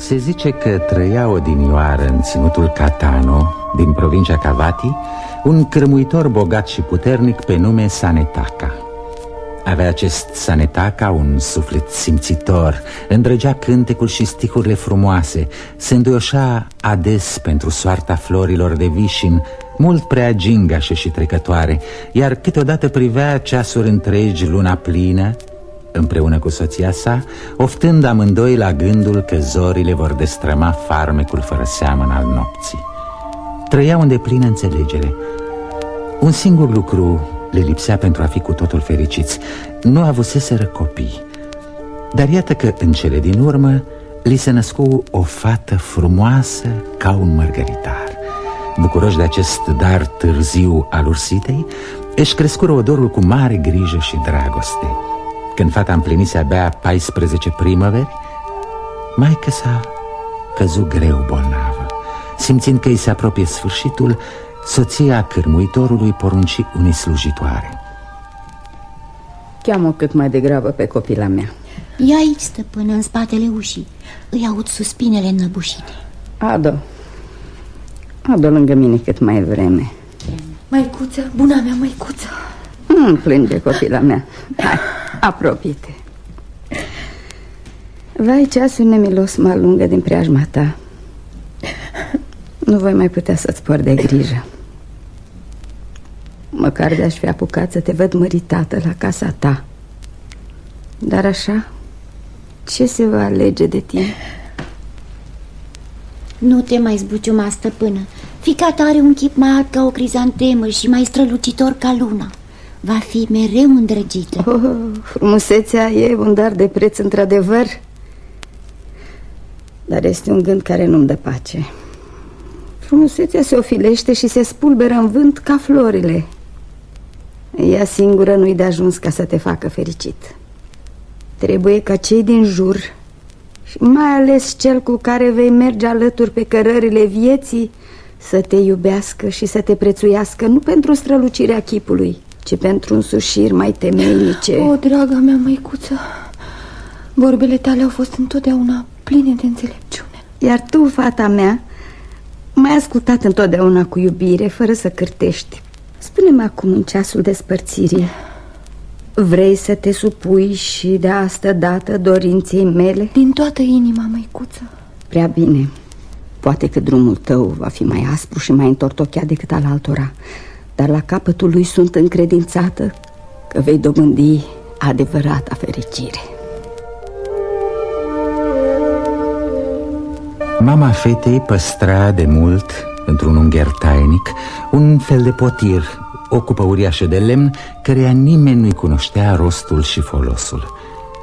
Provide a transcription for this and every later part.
Se zice că trăia odinioară în ținutul Catano, din provincia Cavati, un cârmuitor bogat și puternic pe nume Sanetaka. Avea acest Sanetaka un suflet simțitor, îndrăgea cântecul și sticurile frumoase, se înduioșa ades pentru soarta florilor de vișin, mult prea gingașe și trecătoare, iar câteodată privea ceasuri întregi luna plină, împreună cu soția sa, oftând amândoi la gândul că zorile vor destrăma farmecul fără seamăn al nopții. Trăiau în deplină înțelegere. Un singur lucru le lipsea pentru a fi cu totul fericiți. Nu avuseseră copii. Dar iată că în cele din urmă li se născu o fată frumoasă ca un mărgăritar. Bucuroși de acest dar târziu al ursitei, își crescură odorul cu mare grijă și dragoste. Când fata împlinise abia 14 primăveri, maică s-a căzut greu bolnavă. Simțind că îi se apropie sfârșitul, soția cârmuitorului porunci unei slujitoare. Cheamă cât mai degrabă pe copila mea. E aici, stăpână, în spatele ușii. Îi aud suspinele înăbușite. Ado. Ado lângă mine cât mai vreme. Măicuță, buna mea măicuță. Hmm, plânge copila mea. Hai, apropie-te. Vai, ceasul nemilos mă alungă din preajma ta. Nu voi mai putea să-ți por de grijă. Măcar de-aș fi apucat să te văd măritată la casa ta. Dar așa, ce se va alege de tine? Nu te mai zbuciuma, stăpână. Fica ta are un chip mai alt ca o crizantemă și mai strălucitor ca luna. Va fi mereu îndrăgită. Oh, frumusețea e un dar de preț, într-adevăr. Dar este un gând care nu-mi dă pace. Frumusețea se ofilește și se spulberă în vânt ca florile. Ea singură nu-i de ajuns ca să te facă fericit. Trebuie ca cei din jur și mai ales cel cu care vei merge alături pe cărările vieții să te iubească și să te prețuiască nu pentru strălucirea chipului, ci pentru însușiri mai temeinice. O, draga mea măicuță, vorbele tale au fost întotdeauna pline de înțelepciune. Iar tu, fata mea, m-ai ascultat întotdeauna cu iubire, fără să cârtești. Spune-mi acum în ceasul despărțirii, vrei să te supui și de asta dată dorinței mele? Din toată inima, măicuță. Prea bine. Poate că drumul tău va fi mai aspru și mai întortocheat decât al altora, dar la capătul lui sunt încredințată că vei dobândi adevărata fericire. Mama fetei păstra de mult, într-un ungher tainic, un fel de potir, o cupă uriașă de lemn, căreia nimeni nu-i cunoștea rostul și folosul.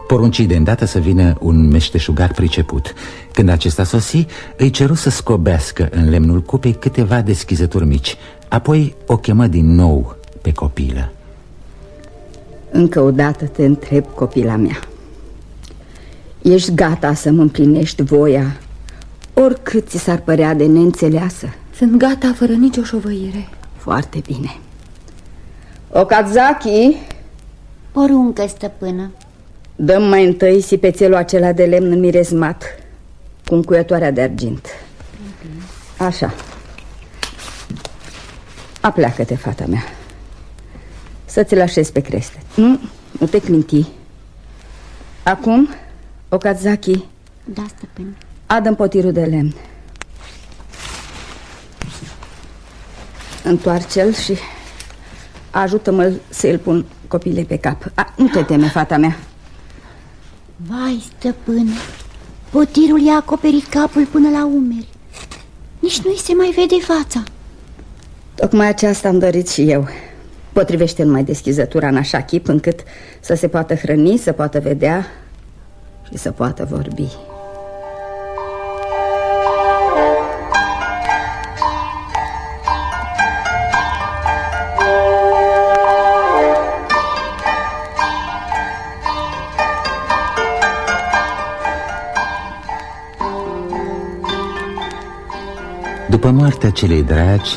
Porunci de îndată să vină un meșteșugar priceput. Când acesta sosi, îi ceru să scobească în lemnul cupei câteva deschizături mici. Apoi o chemă din nou pe copilă. Încă o dată te întreb, copila mea. Ești gata să-mi împlinești voia oricât ți s-ar părea de neînțeleasă? Sunt gata fără nicio șovăire. Foarte bine. Okazaki! Poruncă, stăpână. Dăm mai întâi sipețelul acela de lemn mirezmat cu încuietoarea de argint. Așa. Apleacă-te, fata mea. Să ți-l așezi pe creste. Nu, nu te clinti. Acum, Okazaki. Da, stăpână. Adă potirul de lemn. Întoarce-l și ajută-mă să îl pun copilei pe cap. A, nu te teme, fata mea. Vai, stăpână, potirul i-a acoperit capul până la umeri. Nici nu-i se mai vede fața. Tocmai aceasta am dorit și eu. Potrivește numai deschizătura în așa chip încât să se poată hrăni, să poată vedea și să poată vorbi. După moartea celei dragi,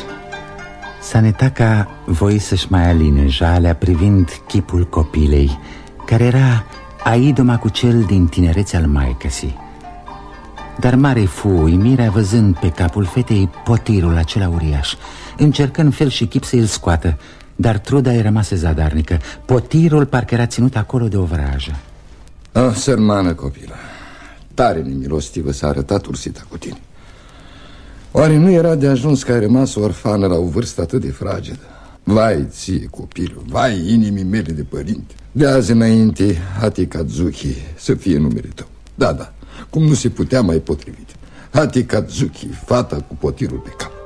Sanetaka voi să-și mai aline jalea privind chipul copilei, care era aidoma cu cel din tinerețe al maicăsii. Dar mare fu uimirea văzând pe capul fetei potirul acela uriaș Încercă în fel și chip să îl scoată Dar truda îi rămase zadarnică. Potirul parcă era ținut acolo de o vrajă. Ah, sărmană copilă Tare nemilostivă s-a arătat ursita cu tine Oare nu era de ajuns că ai rămas orfană la o vârstă atât de fragedă? Vai ție, copilul, vai inimii mele de părinte. De azi înainte, Hati Kazuki să fie numele tău. Da, da, cum nu se putea mai potrivit. Hati Kazuki, fata cu potirul pe cap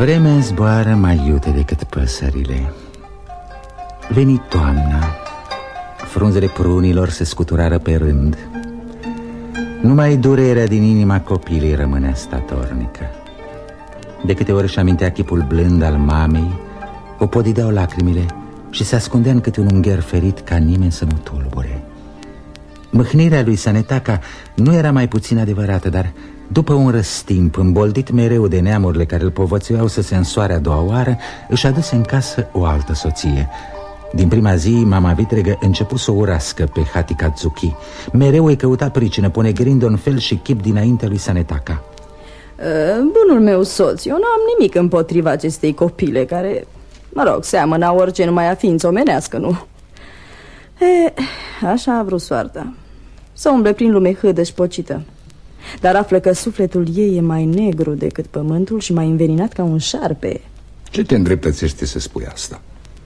Vremea zboară mai iute decât păsările. Veni toamna Frunzele prunilor se scuturară pe rând. Numai durerea din inima copilei rămânea statornică. De câte ori își amintea chipul blând al mamei O podideau lacrimile și se ascundea în câte un ungher ferit ca nimeni să nu tulbure. Mâhnirea lui Sanetaca nu era mai puțin adevărată, dar după un răstimp, îmboldit mereu de neamurile care îl povățuiau să se însoare a doua oară, își aduse în casă o altă soție. Din prima zi, mama vitregă început să o urască pe Hati Katsuki. Mereu îi căuta pricină, ponegrind-o în fel și chip dinaintea lui Sanetaka. Bunul meu soț, eu nu am nimic împotriva acestei copile care, mă rog, seamănă orice numai a ființă omenească, nu? E, așa a vrut soarta. Să umble prin lume hâdă și pocită. Dar află că sufletul ei e mai negru decât pământul și mai înveninat ca un șarpe. Ce te îndreptățește să spui asta?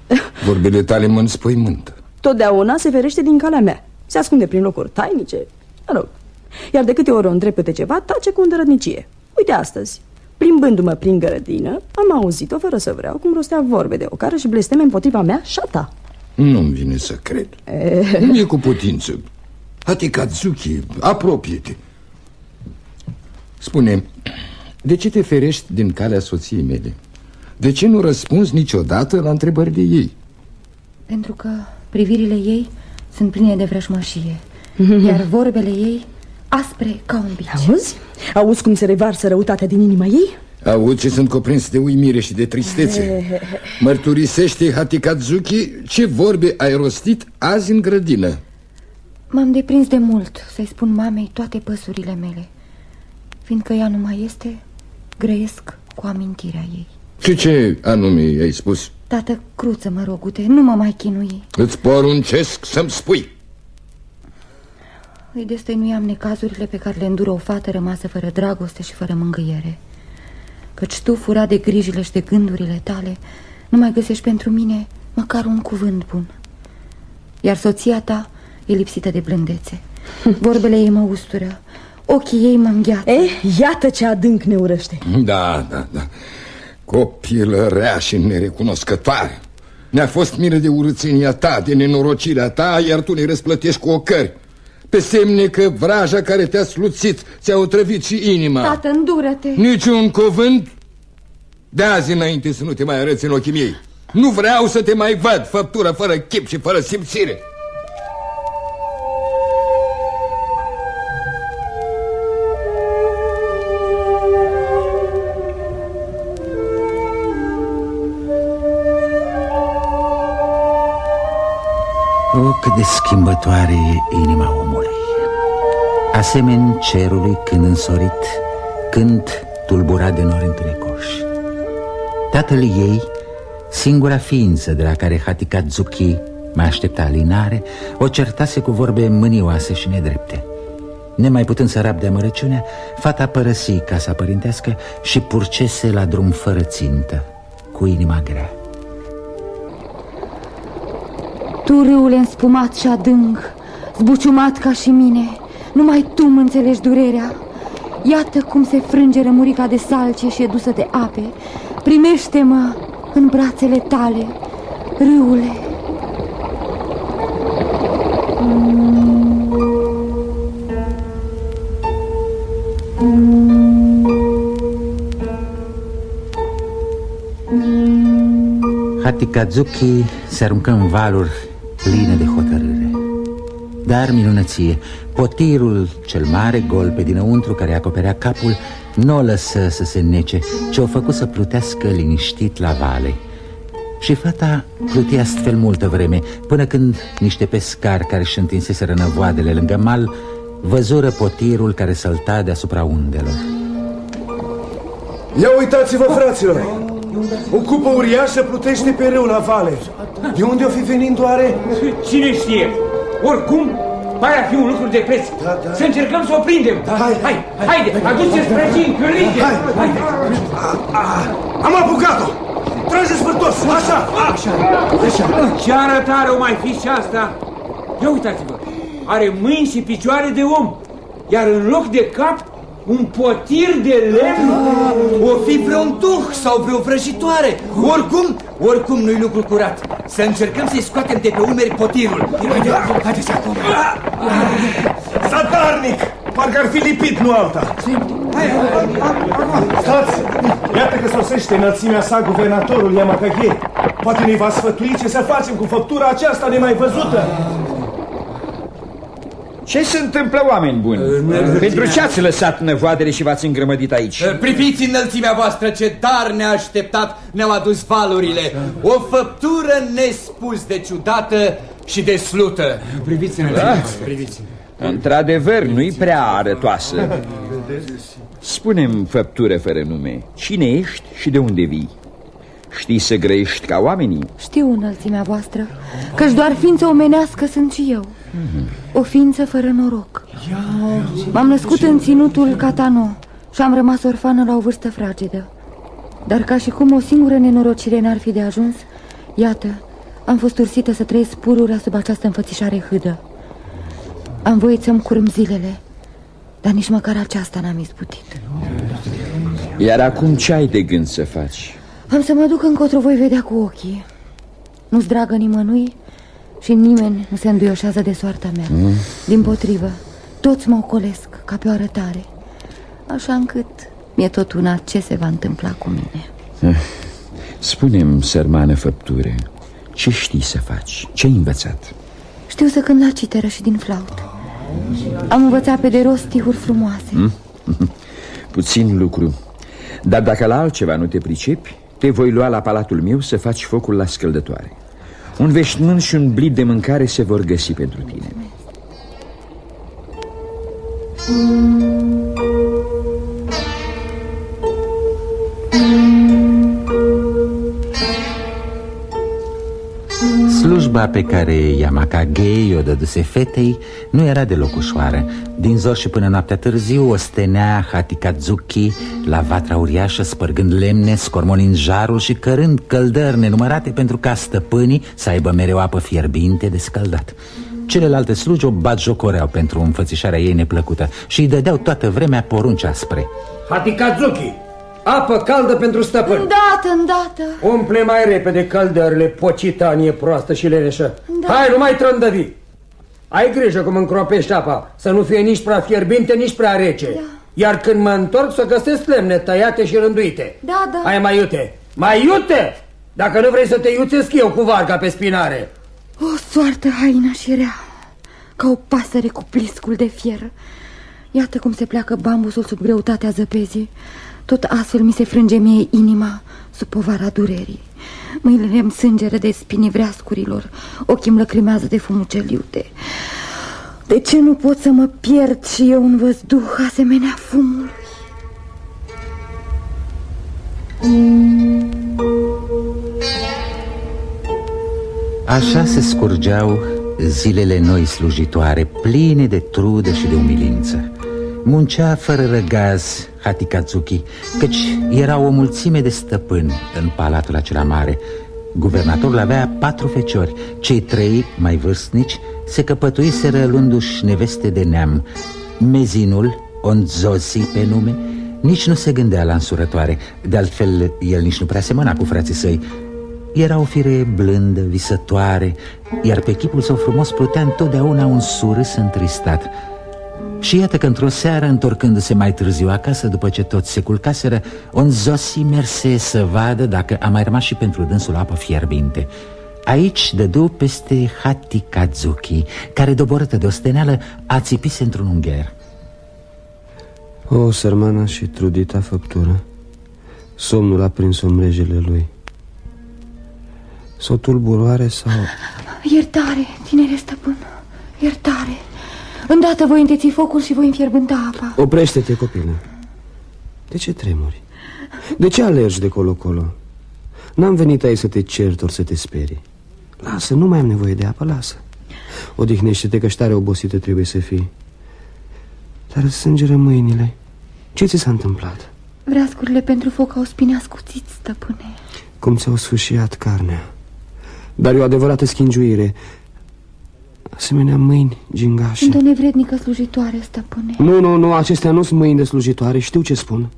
Vorbele tale mă înspăimântă. Totdeauna se ferește din calea mea. Se ascunde prin locuri tainice. Mă rog. Iar de câte ori o întreb pe ceva, tace cu îndărătnicie. Uite astăzi. Plimbându-mă prin grădină, am auzit-o fără să vreau cum rostea vorbe de ocară și blesteme împotriva mea și a ta Nu-mi vine să cred. E... Nu e cu putință. Hatikazuki, apropie-te Spune, de ce te ferești din calea soției mele? De ce nu răspunzi niciodată la întrebările ei? Pentru că privirile ei sunt pline de vrăjmășie Iar vorbele ei aspre ca un bici Auzi? Auzi cum se revarsă răutatea din inima ei? Auzi ce sunt cuprins de uimire și de tristețe Mărturisește Hatikazuki ce vorbe ai rostit azi în grădină M-am deprins de mult să-i spun mamei toate păsurile mele Fiindcă ea nu mai este, grăiesc cu amintirea ei. Și ce anume ai spus? Tată, cruță, mă rogute, nu mă mai chinui. Îți poruncesc să-mi spui. Îi destăinuiam necazurile pe care le îndură o fată rămasă fără dragoste și fără mângâiere. Căci tu, furat de grijile și de gândurile tale, nu mai găsești pentru mine măcar un cuvânt bun. Iar soția ta e lipsită de blândețe. Vorbele ei mă ustură Ochii ei mă îngheată Eh, iată ce adânc ne urăște. Da, da, da. Copilă rea și nerecunoscătoare. Ne-a fost milă de urățenia ta, de nenorocirea ta Iar tu ne răsplătești cu ocări. Pe semne că vraja care te-a sluțit Ți-a otrăvit și inima. Tată, îndură-te. Niciun cuvânt? De azi înainte să nu te mai arăți în ochii miei Nu vreau să te mai văd Făptură fără chip și fără simțire O, cât de schimbătoare e inima omului. Asemeni cerului când însorit Când tulburat de nori întunecoși. Tatăl ei, singura ființă de la care Hatikazuki mai aștepta alinare O certase cu vorbe mânioase și nedrepte. Nemai putând să rabde amărăciunea Fata părăsi casa părintească și purcese la drum fără țintă Cu inima grea tu, râule înspumat și adânc, zbuciumat ca și mine, numai tu mă înțelegi durerea. Iată cum se frânge rămurica de salcie și e dusă de ape. Primește-mă în brațele tale, râule. Hatikazuki se aruncă în valuri pline de hotărâre. Dar minunăție, potirul cel mare, gol pe dinăuntru care acoperea capul Nu o lăsă să se nece, ci o făcut să plutească liniștit la vale. Și fata plutea astfel multă vreme Până când niște pescari care își întinseseră năvoadele lângă mal Văzură potirul care sălta deasupra undelor. Ia uitați-vă, fraților! O cupă uriașă plutește pe râu la vale. De unde o fi venind oare? Cine știe? Oricum, pare a fi un lucru de preț. Da, da. Să încercăm să o prindem. Da, hai, hai, hai, haide, aduceți prăjini, cârlige. Hai, haide. Am apucat-o! Trageți pe toți, așa! Așa, așa. Ce arătare o mai fi și asta? Ia uitați-vă, are mâini și picioare de om, iar în loc de cap un potir de lemn? O fi vreun duh sau vreo vrăjitoare. Oricum, oricum nu-i lucru curat. Să încercăm să-i scoatem de pe umeri potirul. Haideți acum. Satarnic! Parcă ar fi lipit, nu alta. Stați! Iată că sosește înălțimea sa guvernatorul Yamakage. Poate ne va sfătui ce să facem cu făptura aceasta nemai văzută. Ce se întâmplă, oameni buni? Pentru ce ați lăsat năvoadele și v-ați îngrămădit aici? Priviți înălțimea voastră ce dar ne-a așteptat, ne-au adus valurile. O făptură nespus de ciudată și de slută. Priviți înălțimea, da? priviți Într-adevăr, nu-i prea arătoasă. Spunem, făptură fără nume, cine ești și de unde vii? Știi să grăiești ca oamenii? Știu înălțimea voastră, căci doar ființă omenească sunt și eu. O ființă fără noroc. M-am născut în ținutul Catano și am rămas orfană la o vârstă fragedă. Dar ca și cum o singură nenorocire n-ar fi de ajuns, iată, am fost ursită să trăiesc pururea sub această înfățișare hâdă. Am voit să-mi curm zilele, dar nici măcar aceasta n-am izbutit. Iar acum ce ai de gând să faci? Am să mă duc încotro voi vedea cu ochii. Nu-ți dragă nimănui și nimeni nu se înduioșează de soarta mea. Mm. Din potrivă, toți mă ocolesc ca pe o arătare. Așa încât mi-e tot una ce se va întâmpla cu mine. Eh, spune-mi, sărmană făpture, ce știi să faci? Ce ai învățat? Știu să cânt la citeră și din flaută. Am învățat pe de rost stihuri frumoase. Mm? Puțin lucru. Dar dacă la altceva nu te pricepi, te voi lua la palatul meu să faci focul la scăldătoare. Un veșmânt și un blid de mâncare se vor găsi pentru tine. Slujba pe care Yamakage o dăduse fetei nu era deloc ușoară. Din zor și până noaptea târziu o stenea Hatikazuki la vatra uriașă Spărgând lemne, scormonind jarul și cărând căldări nenumărate Pentru ca stăpânii să aibă mereu apă fierbinte de scaldat Celelalte slugi o batjocoreau pentru înfățișarea ei neplăcută Și îi dădeau toată vremea porunci aspre Hatikazuki, Apă caldă pentru stăpân. Îndată, îndată. Umple mai repede căldările, pocitanie proastă și leneșă. Da. Hai, nu mai trândăvi. Ai grijă cum încropești apa, să nu fie nici prea fierbinte, nici prea rece. Da. Iar când mă întorc să găsesc lemne tăiate și rânduite. Da, da. Hai, mai iute. Mai iute! Dacă nu vrei să te iuțesc eu cu varga pe spinare. O soartă haină și rea, ca o pasăre cu pliscul de fier. Iată cum se pleacă bambusul sub greutatea zăpezii. Tot astfel mi se frânge mie inima sub povara durerii. Mâinile îmi sângere de spinii vreascurilor, ochii îmi lăcrimează de fumucel iute. De ce nu pot să mă pierd și eu un văzduh asemenea fumului? Așa se scurgeau zilele noi slujitoare, pline de trudă și de umilință. Muncea fără răgaz Hatikazuki Căci era o mulțime de stăpâni în palatul acela mare. Guvernatorul avea patru feciori. Cei trei, mai vârstnici, se căpătuiseră luându-și neveste de neam. Mezinul, Onzosi pe nume, nici nu se gândea la însurătoare. De altfel, el nici nu prea semăna cu frații săi. Era o fire blândă, visătoare Iar pe chipul său frumos plutea întotdeauna un surâs întristat și iată că într-o seară, întorcându-se mai târziu acasă, după ce toți se culcaseră, un zosi merse să vadă dacă a mai rămas și pentru dânsul apă fierbinte. Aici dădu peste Hati Kazuki Care, doborâtă de osteneală, a țipise într-un ungher. O, sărmana și trudita făptură Somnul a prins omrejele lui. S-o tulburoare sau... Iertare, tinere stăpân, iertare Îndată voi înteți focul și voi înfierbânta apa. Oprește-te, copilă. De ce tremuri? De ce alergi de colo-colo? N-am venit aici să te cert ori să te sperii. Lasă, nu mai am nevoie de apă, lasă. Odihnește-te că tare obosită trebuie să fii. Dar sângeră mâinile. Ce ți s-a întâmplat? Vreascurile pentru foc au spine ascuțiți, stăpâne. Cum ți-au sfâșiat carnea. Dar e o adevărată schingiuire Asemenea mâini gingașe. Sunt o nevrednică slujitoare, stăpâne? Nu, nu, nu, acestea nu sunt mâini de slujitoare Știu ce spun.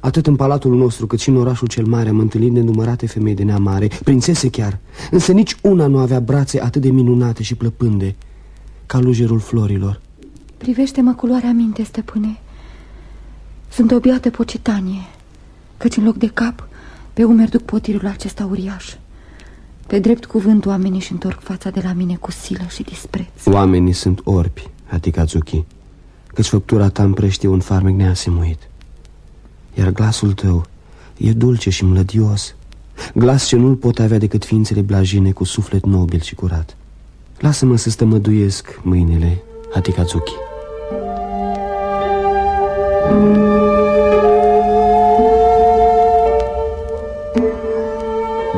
Atât în palatul nostru cât și în orașul cel mare Am întâlnit nenumărate femei de neamare Prințese chiar. Însă nici una nu avea brațe atât de minunate și plăpânde Ca lujerul florilor. Privește-mă cu luarea minte, stăpâne. Sunt o biată pocitanie Căci în loc de cap Pe umeri duc potirul acesta uriaș Pe drept cuvânt oamenii își întorc fața de la mine cu silă și dispreț. Oamenii sunt orbi, Hatikazuki Căci făptura ta împrăștie un farmec neasemuit. Iar glasul tău e dulce și mlădios. Glas ce nu-l pot avea decât ființele blajine cu suflet nobil și curat. Lasă-mă să stămăduiesc mâinile, Hatikazuki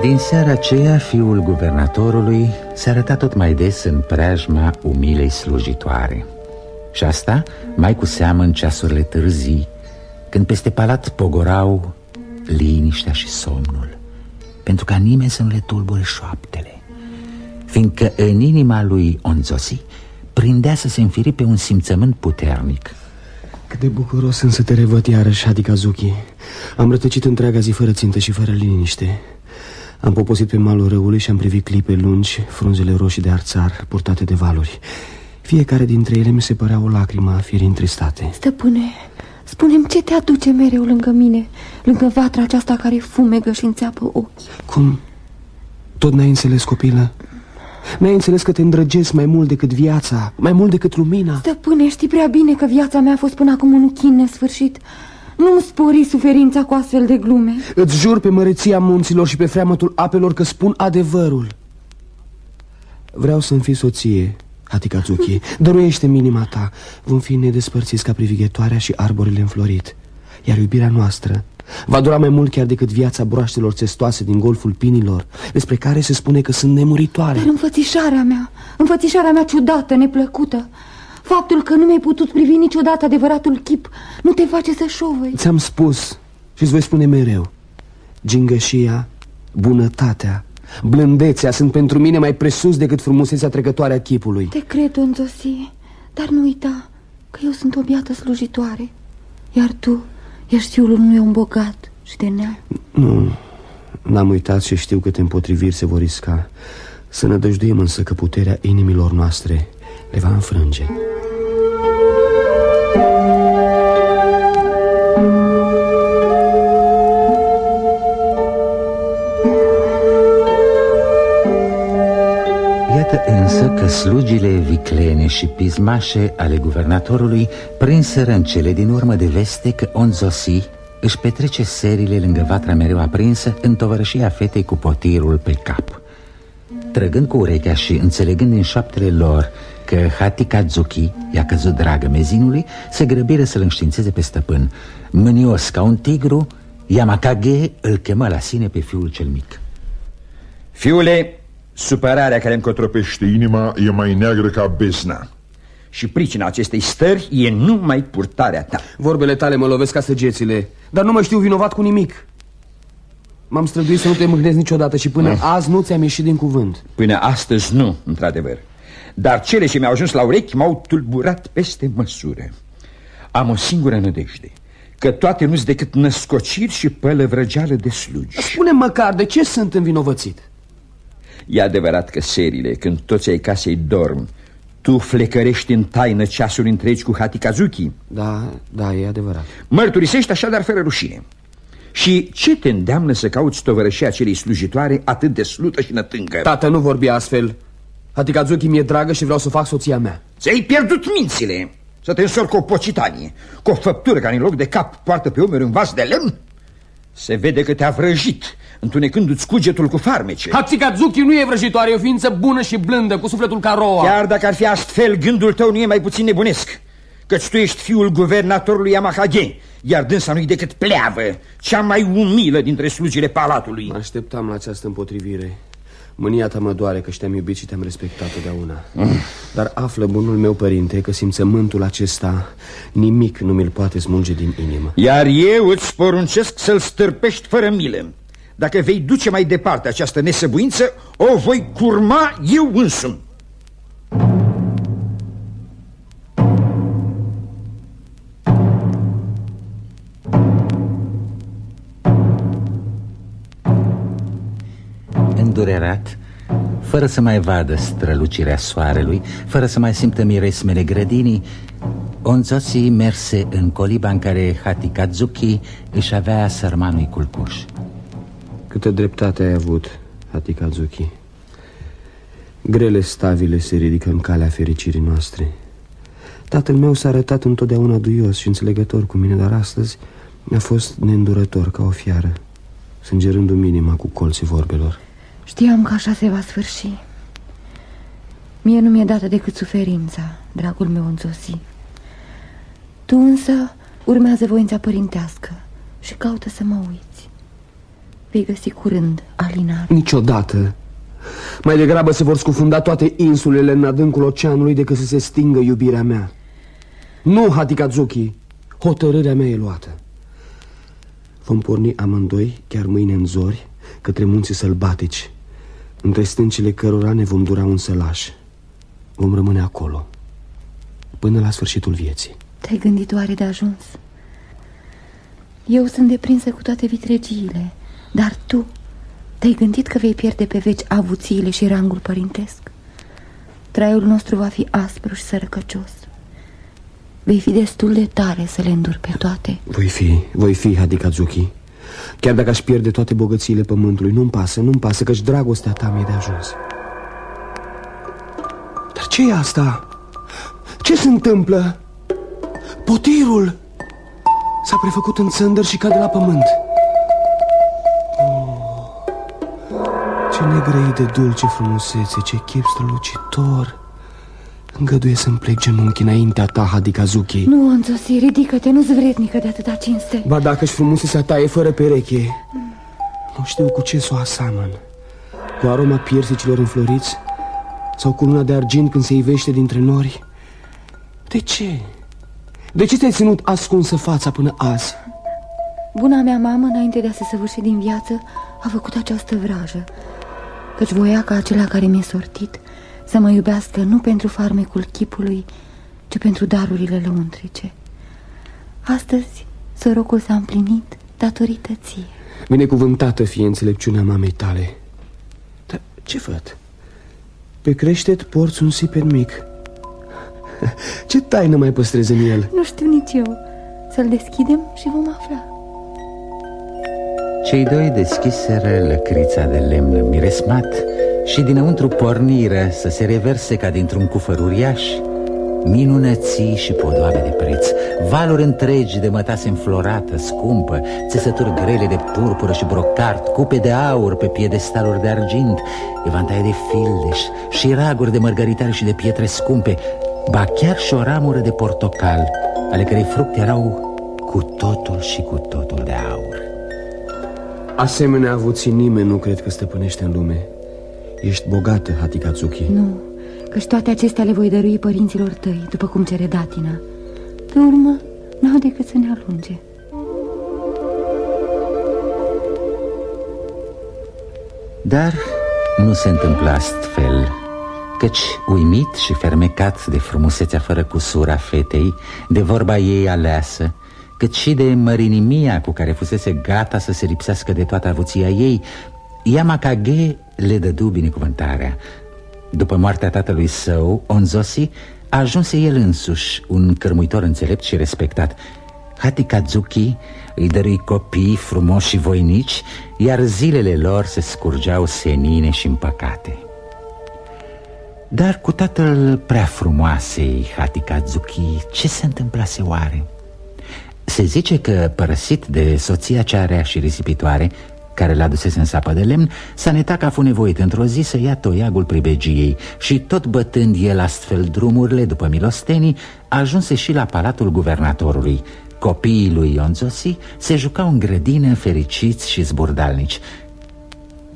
Din seara aceea, fiul guvernatorului se arăta tot mai des în preajma umilei slujitoare. Și asta mai cu seamă în ceasurile târzii când peste palat pogorau liniștea și somnul Pentru ca nimeni să nu le tulbure șoaptele Fiindcă în inima lui Onzosi Prindea să se înfiripe un simțământ puternic. Cât de bucuros sunt să te revăd iarăși, Hadikazuki Am rătăcit întreaga zi fără țintă și fără liniște Am poposit pe malul râului și am privit clipe lungi Frunzele roșii de arțar purtate de valuri. Fiecare dintre ele mi se părea o lacrimă a firii întristate. Stăpâne, Spune-mi ce te aduce mereu lângă mine Lângă vatra aceasta care fumegă și înțeapă ochii. Cum? Tot n-ai înțeles, copilă? N-ai înțeles că te îndrăgesc mai mult decât viața Mai mult decât lumina? Stăpâne, știi prea bine că viața mea a fost până acum un chin nesfârșit Nu-mi spori suferința cu astfel de glume? Îți jur pe măreția munților și pe freamătul apelor că spun adevărul. Vreau să-mi fii soție Hatikazuki, dăruiește minima ta. Vom fi nedespărțiți ca privighetoarea și arborile înflorit. Iar iubirea noastră Va dura mai mult chiar decât viața broaștelor țestoase din golful pinilor Despre care se spune că sunt nemuritoare. Dar înfățișarea mea, înfățișarea mea ciudată, neplăcută Faptul că nu mi-ai putut privi niciodată adevăratul chip Nu te face să șovăi. Ți-am spus și îți voi spune mereu. Gingășia, bunătatea Blândețea sunt pentru mine mai presus decât frumusețea trecătoare a chipului. Te cred, Onzosie, dar nu uita că eu sunt o biată slujitoare Iar tu ești fiul unui om bogat și de neam. Nu, n-am uitat și știu câte împotriviri se vor risca. Să ne dăjduim însă că puterea inimilor noastre le va înfrânge Iată însă că slugile viclene și pismașe ale guvernatorului prinseră în cele din urmă de veste că Onzosi își petrece serile lângă vatra mereu aprinsă în tovărășia fetei cu potirul pe cap. Trăgând cu urechea și înțelegând din șaptele lor că Hatikazuki i-a căzut dragă mezinului, se grăbiră să-l înștiințeze pe stăpân. Mânios ca un tigru, Yamakage îl chemă la sine pe fiul cel mic. Fiule, Supărarea care îmi cotropește inima e mai neagră ca besna Și pricina acestei stări e numai purtarea ta Vorbele tale mă lovesc ca săgețile Dar nu mă știu vinovat cu nimic M-am străduit să nu te mâhnezi niciodată și până ah. azi nu ți-am ieșit din cuvânt Până astăzi nu, într-adevăr Dar cele ce mi-au ajuns la urechi m-au tulburat peste măsură. Am o singură nădejde Că toate nu-s decât născociri și pălăvrăgeală de slugi. Spune măcar de ce sunt învinovățit? E adevărat că serile, când toți ai casei dorm Tu flecărești în taină ceasuri întregi cu Hatikazuki. Da, da, e adevărat. Mărturisești așadar fără rușine. Și ce te îndeamnă să cauți tovărășia acelei slujitoare atât de slută și nătâncă? Tată, nu vorbi astfel. Hatikazuki mi-e dragă și vreau să fac soția mea. Ți-ai pierdut mințile să te însori cu o pocitanie, cu o făptură care în loc de cap poartă pe umeri un vas de lemn? Se vede că te-a vrăjit, întunecându-ți cugetul cu farmece. Hatikazuki nu e vrăjitoare, e o ființă bună și blândă, cu sufletul ca roa. Chiar dacă ar fi astfel, gândul tău nu e mai puțin nebunesc. Căci tu ești fiul guvernatorului Yamakage, iar dânsa nu-i decât pleavă, cea mai umilă dintre slugile palatului. Mă așteptam la această împotrivire. Mânia ta mă doare că te-am iubit și te-am respectat totdeauna. Mm. Dar află, bunul meu părinte, că simțământul acesta Nimic nu mi-l poate smulge din inimă. Iar eu îți poruncesc să-l stârpești fără milă. Dacă vei duce mai departe această nesăbuință O voi curma eu însumi îndurerat, fără să mai vadă strălucirea soarelui, fără să mai simtă miresmele grădinii, Onzosi merse în coliba în care Hatikazuki își avea sărmanul culcuș. Câtă dreptate ai avut, Hatikazuki. Grele stavile se ridică în calea fericirii noastre. Tatăl meu s-a arătat întotdeauna duios și înțelegător cu mine, dar astăzi mi-a fost neîndurător ca o fiară, sângerându-mi inima cu colții vorbelor. Știam că așa se va sfârși. Mie nu mi-e dată decât suferința, dragul meu înțosi Tu însă urmează voința părintească și caută să mă uiți. Vei găsi curând, Alinar Niciodată. Mai degrabă se vor scufunda toate insulele în adâncul oceanului decât să se stingă iubirea mea. Nu, Hatikazuki, hotărârea mea e luată. Vom porni amândoi, chiar mâine în zori, către munții sălbatici între stâncile cărora ne vom dura un sălaș Vom rămâne acolo Până la sfârșitul vieții Te-ai gândit oare de ajuns? Eu sunt deprinsă cu toate vitregiile Dar tu te-ai gândit că vei pierde pe veci avuțiile și rangul părintesc? Traiul nostru va fi aspru și sărăcăcios Vei fi destul de tare să le îndur pe toate Voi fi, voi fi, Hadikazuki Chiar dacă aș pierde toate bogățiile pământului Nu-mi pasă, nu-mi pasă, căci dragostea ta mi-e de ajuns Dar ce e asta? Ce se întâmplă? Potirul S-a prefăcut în țândăr și cade la pământ oh, Ce negrăi de dulce frumusețe, ce chip strălucitor Îngăduie să-mi plec genunchi înaintea ta, Hadikazuki Nu, Anzosi, ridică-te, nu-ți vrednică de atâta cinste. Ba dacă-și frumusețea ta e fără pereche. Nu știu cu ce să o asamăn Cu aroma piersicilor înfloriți Sau cu luna de argint când se ivește dintre nori. De ce? De ce te-ai ținut ascunsă fața până azi? Buna mea mamă, înainte de a se săvârși din viață A făcut această vrajă. Căci voia ca acela care mi-e sortit să mă iubească nu pentru farmecul chipului, ci pentru darurile lăuntrice. Astăzi sorocul s-a împlinit datorită ție. Binecuvântată fie înțelepciunea mamei tale. Dar ce văd? Pe creștet porți un sipen mic. Ce taină mai păstrezi în el? Nu știu nici eu. Să-l deschidem și vom afla. Cei doi deschiseră lăcrița de lemn miresmat și dinăuntru porniră să se reverse ca dintr-un cufăr uriaș Minunății și podoabe de preț Valuri întregi de mătase înflorată, scumpă Țesături grele de purpură și brocart Cupe de aur pe piedestaluri de argint Evantaie de fildeș Și raguri de mărgăritare și de pietre scumpe Ba chiar și o ramură de portocal Ale cărei fructe erau cu totul și cu totul de aur. Asemenea avuții nimeni nu cred că stăpânește în lume Ești bogată, Hatikatsuki Nu, căci toate acestea le voi dărui părinților tăi După cum cere datina. Pe urmă, n-au decât să ne alunge. Dar nu se întâmplă astfel Căci, uimit și fermecat de frumusețea fără cusura fetei De vorba ei aleasă Cât și de mărinimia cu care fusese gata să se lipsească de toată avuția ei Yamakage le dădu binecuvântarea. După moartea tatălui său, Onzosi, ajunse el însuși un cărmuitor înțelept și respectat. Hati Kazuki îi dărui copii frumoși și voinici Iar zilele lor se scurgeau senine și împăcate. Dar cu tatăl prea frumoasei Hati Kazuki Ce se întâmplase oare? Se zice că, părăsit de soția cea rea și risipitoare care l-a dusese în sapă de lemn, Sanetac a fost nevoit într-o zi să ia toiagul pribegiei și tot bătând el astfel drumurile după milostenii, ajunse și la palatul guvernatorului. Copiii lui Ionzosi se jucau în grădină fericiți și zburdalnici.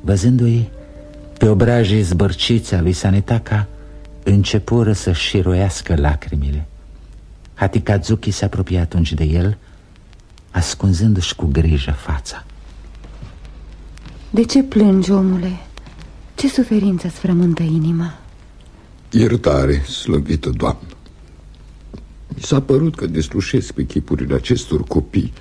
Văzându-i pe obrajii zbărciți a lui Sanetaka, începură să șiroiască lacrimile. Hatikazuki se apropie atunci de el, ascunzându-și cu grijă fața. De ce plângi, omule? Ce suferință îți frământă inima? Iertare, slăvită doamnă Mi s-a părut că deslușesc pe chipurile acestor copii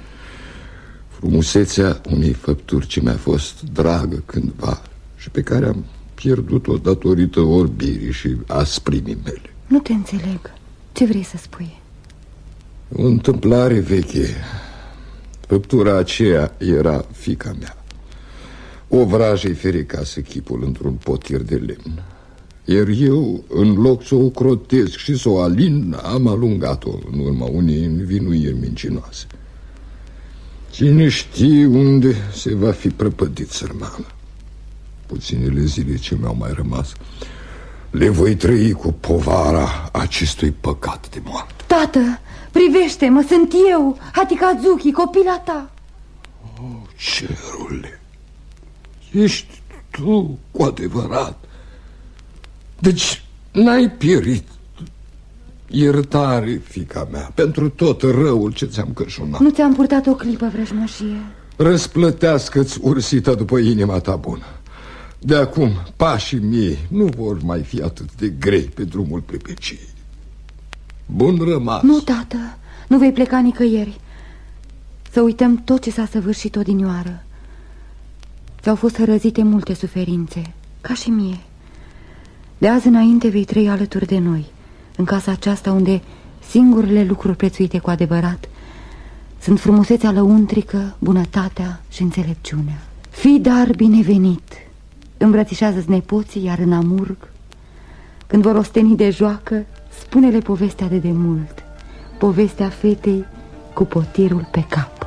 Frumusețea unei făpturi ce mi-a fost dragă cândva Și pe care am pierdut-o datorită orbirii și asprimii mele Nu te înțeleg Ce vrei să spui? O întâmplare veche Făptura aceea era fica mea o vrajă-i fericase chipul într-un potir de lemn. Iar eu, în loc să o crotesc și să o alin Am alungat-o în urma unei învinuiri mincinoase. Cine știe unde se va fi prăpădit sărmană? Puținele zile ce mi-au mai rămas Le voi trăi cu povara acestui păcat de moarte. Tată, privește-mă, sunt eu, Hatikazuki, copila ta. Oh, cerule Ești tu cu adevărat. Deci n-ai pierit Iertare, fica mea, pentru tot răul ce ți-am cășunat Nu ți-am purtat o clipă vrăjmășie Răsplătească-ți ursita după inima ta bună. De acum, pașii mei nu vor mai fi atât de grei pe drumul prepeciei Bun rămas. Nu, tată, nu vei pleca nicăieri. Să uităm tot ce s-a săvârșit odinioară Ți-au fost răzite multe suferințe, ca și mie. De azi înainte vei trăi alături de noi, în casa aceasta unde singurele lucruri prețuite cu adevărat sunt frumusețea lăuntrică, bunătatea și înțelepciunea. Fii dar binevenit, îmbrățișează-ți nepoții, iar în amurg, când vor osteni de joacă, spune-le povestea de demult, povestea fetei cu potirul pe cap.